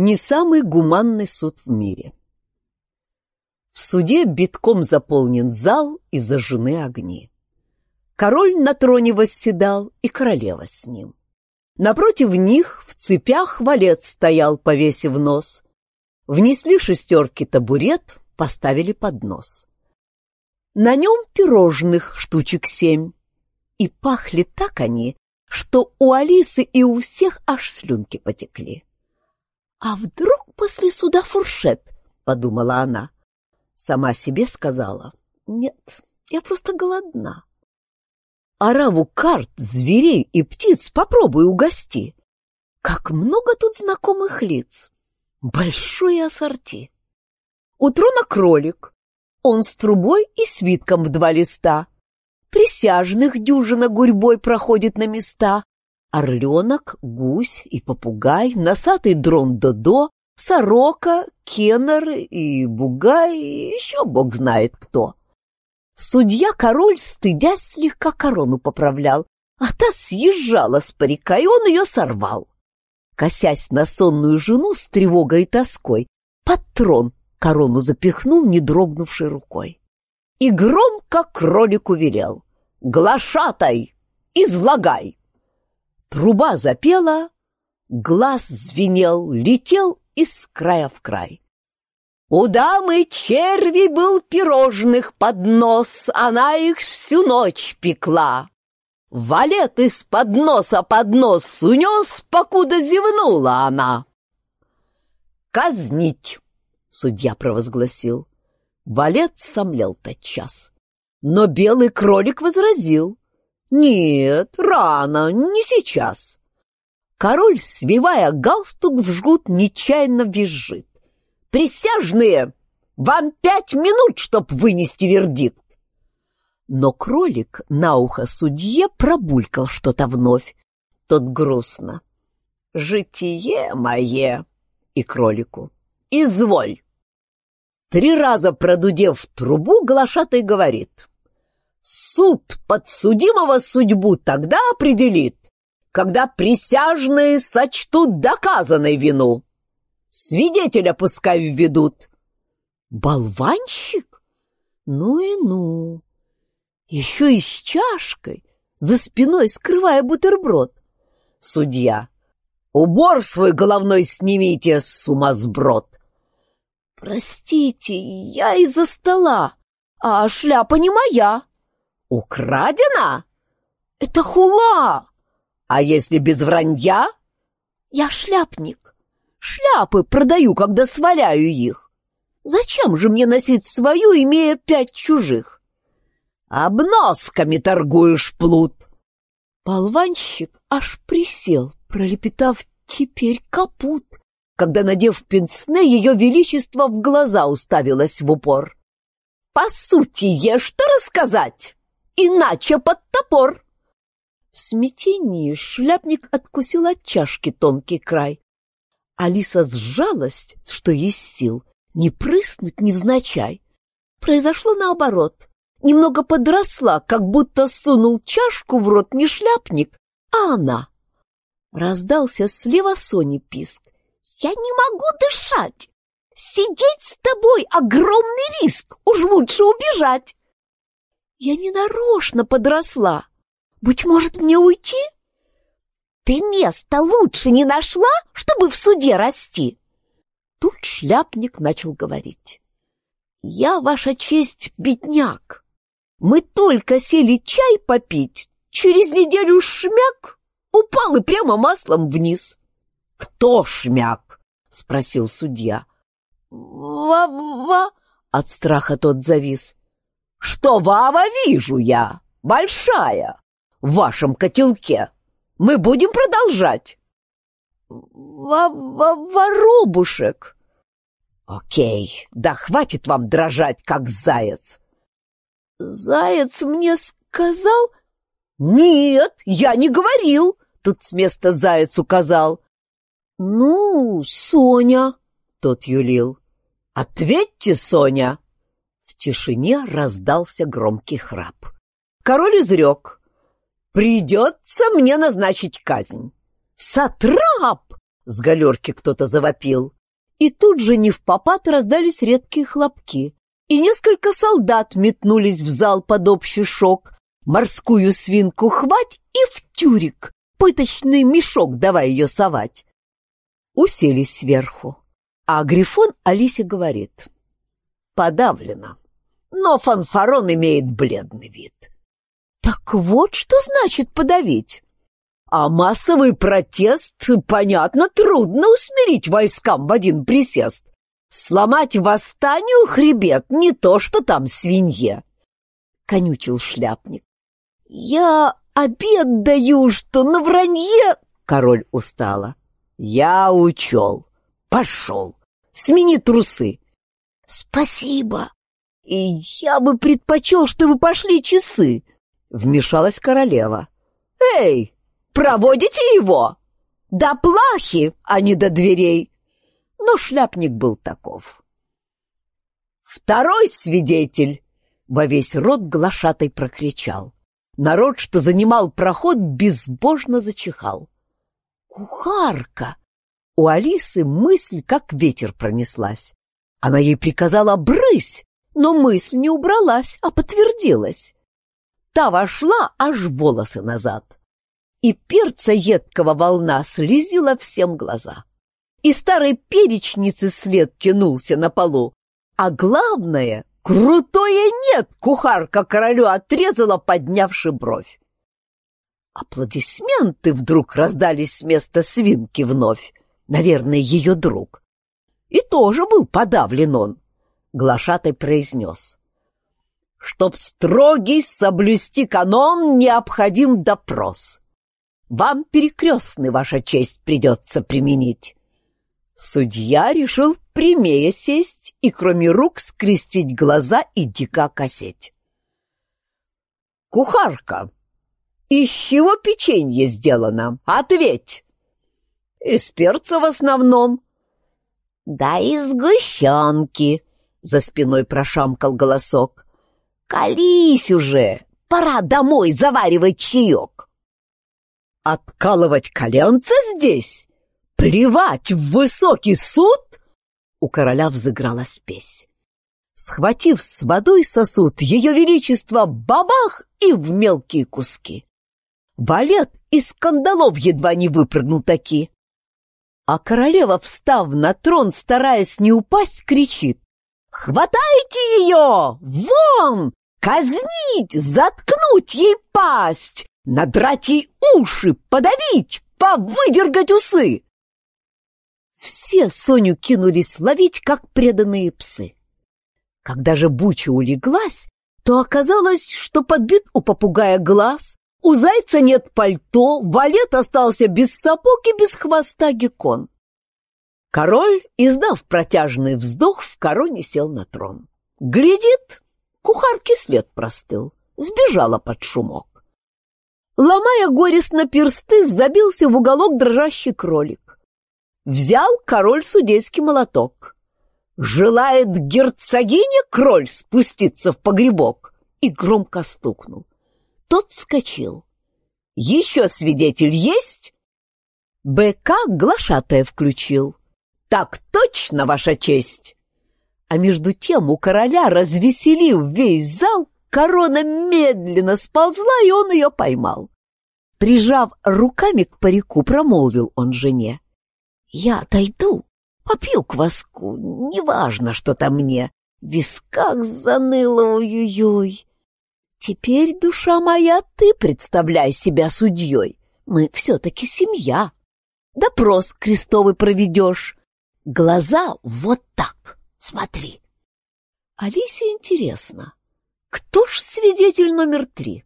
Не самый гуманный суд в мире. В суде битком заполнен зал и зажжены огни. Король на троне восседал и королева с ним. Напротив них в цепях валет стоял, повесив нос. Внесли шестерки табурет, поставили поднос. На нем пирожных штучек семь. И пахли так они, что у Алисы и у всех аж слюнки потекли. «А вдруг после суда фуршет?» — подумала она. Сама себе сказала. «Нет, я просто голодна». Ораву карт, зверей и птиц попробуй угости. Как много тут знакомых лиц. Большое ассорти. У трона кролик. Он с трубой и свитком в два листа. Присяжных дюжина гурьбой проходит на места. Орленок, гусь и попугай, носатый дрон Додо, сорока, кеннер и бугай, и еще бог знает кто. Судья-король, стыдясь, слегка корону поправлял, а та съезжала с парика, и он ее сорвал. Косясь на сонную жену с тревогой и тоской, под трон корону запихнул, не дрогнувшей рукой. И громко кролику велел «Глашатай! Излагай!» Труба запела, глаз звенел, летел из края в край. У дамы черви был пирожных поднос, она их всю ночь пекла. Валет из-под носа под нос унес, покуда зевнула она. «Казнить!» — судья провозгласил. Валет сомлел тотчас. Но белый кролик возразил. «Нет, рано, не сейчас». Король, свивая галстук в жгут, нечаянно визжит. Присяжные, вам пять минут, чтоб вынести вердикт. Но кролик на ухо судье пробулькал что-то вновь. Тот грустно. «Житие мое!» И кролику. «Изволь!» Три раза продудев трубу, глашатай говорит. «Суд подсудимого судьбу тогда определит, когда присяжные сочтут доказанной вину. Свидетеля пускай введут. Болванщик? Ну и ну. Еще и с чашкой, за спиной скрывая бутерброд. Судья. Убор свой головной снимите, сумасброд. Простите, я из-за стола, а шляпа не моя. Украдена? Это хула. А если без вранья? Я шляпник. Шляпы продаю, когда сваляю их. Зачем же мне носить свою, имея пять чужих? Обносками торгуешь, плут. Болванщик аж присел, пролепетав «теперь капут», когда, надев пенсне, ее величество в глаза уставилось в упор. «По сути, есть что рассказать, иначе под топор!» В смятении шляпник откусил от чашки тонкий край, Алиса сжалась, что есть сил, не прыснуть невзначай. Произошло наоборот. Немного подросла, как будто сунул чашку в рот не шляпник, а она. Раздался слева Сони писк. «Я не могу дышать! Сидеть с тобой — огромный риск! Уж лучше убежать!» «Я не нарочно подросла. Быть может, мне уйти?» Ты место лучше не нашла, чтобы в суде расти? Тут шляпник начал говорить. Я, ваша честь, бедняк. Мы только сели чай попить, через неделю шмяк упал и прямо маслом вниз. Кто шмяк? спросил судья. Ва-ва! От страха тот завис. Что Вава вижу я, большая, в вашем котелке. Мы будем продолжать. Воробушек. Окей, да хватит вам дрожать, как заяц. Заяц мне сказал... Нет, я не говорил, тут с места заяц указал. Ну, Соня, тот юлил. Ответьте, Соня. Тишине раздался громкий храп. Король изрек. Придется мне назначить казнь. Сатрап! С галерки кто-то завопил. И тут же не в попад раздались редкие хлопки. И несколько солдат метнулись в зал под общий шок. Морскую свинку хвать и в тюрик. Пыточный мешок давай ее совать. Уселись сверху. А Грифон Алисе говорит. Подавлено. Но фанфарон имеет бледный вид. Так вот, что значит подавить. А массовый протест, понятно, трудно усмирить войскам в один присест. Сломать восстанию хребет не то, что там свинье. Конючил шляпник. Я обед даю, что на вранье... Король устала. Я учел. Пошел. Смени трусы. Спасибо. И я бы предпочел, чтобы пошли часы. Вмешалась королева. Эй, Проводите его! До плахи, а не до дверей!» Но шляпник был таков. «Второй свидетель!» — во весь рот глашатай прокричал. Народ, что занимал проход, безбожно зачихал. «Кухарка!» У Алисы мысль как ветер пронеслась. Она ей приказала «брысь», но мысль не убралась, а подтвердилась. Та вошла аж волосы назад и перца едкого волна слезила всем глаза. И старой перечницы след тянулся на полу. А главное, крутое нет, кухарка королю отрезала, поднявши бровь. Аплодисменты вдруг раздались с места свинки вновь. Наверное, ее друг. И тоже был подавлен он. Глашатай произнес. Чтоб строгий соблюсти канон, необходим допрос. Вам перекрестный, ваша честь, придется применить. Судья решил прямее сесть и, кроме рук, скрестить глаза и дико косеть. «Кухарка, из чего печенье сделано? Ответь!» «Из перца в основном». «Да из сгущенки», — за спиной прошамкал голосок. «Колись уже! Пора домой заваривать чаек!» Откалывать коленца здесь? Плевать в высокий суд? У короля взыграла спесь. Схватив с водой сосуд, ее величество бабах и в мелкие куски. Валет из скандалов едва не выпрыгнул таки. А королева, встав на трон, стараясь не упасть, кричит. «Хватайте ее! Вон! Казнить! Заткнуть ей пасть! надрать ей уши, подавить, повыдергать усы. Все Соню кинулись ловить, как преданные псы. Когда же Буча улеглась, то оказалось, что подбит у попугая глаз, у зайца нет пальто, валет остался без сапог и без хвоста геккон. Король, издав протяжный вздох, в короне сел на трон. Глядит, кухарки след простыл, сбежала под шумок. Ломая горестно персты, забился в уголок дрожащий кролик. Взял король судейский молоток. Желает герцогиня кроль спуститься в погребок и громко стукнул. Тот вскочил. Еще свидетель есть? БК глашатая включил. Так точно, ваша честь! А между тем у короля, развеселив весь зал, Корона медленно сползла, и он ее поймал. Прижав руками к парику, промолвил он жене. «Я отойду, попью кваску, неважно, что там мне. В висках заныло, ой-ой-ой. Теперь, душа моя, ты представляй себя судьей. Мы все-таки семья. Допрос крестовый проведешь. Глаза вот так, смотри». Алисе интересно, кто ж свидетель номер три?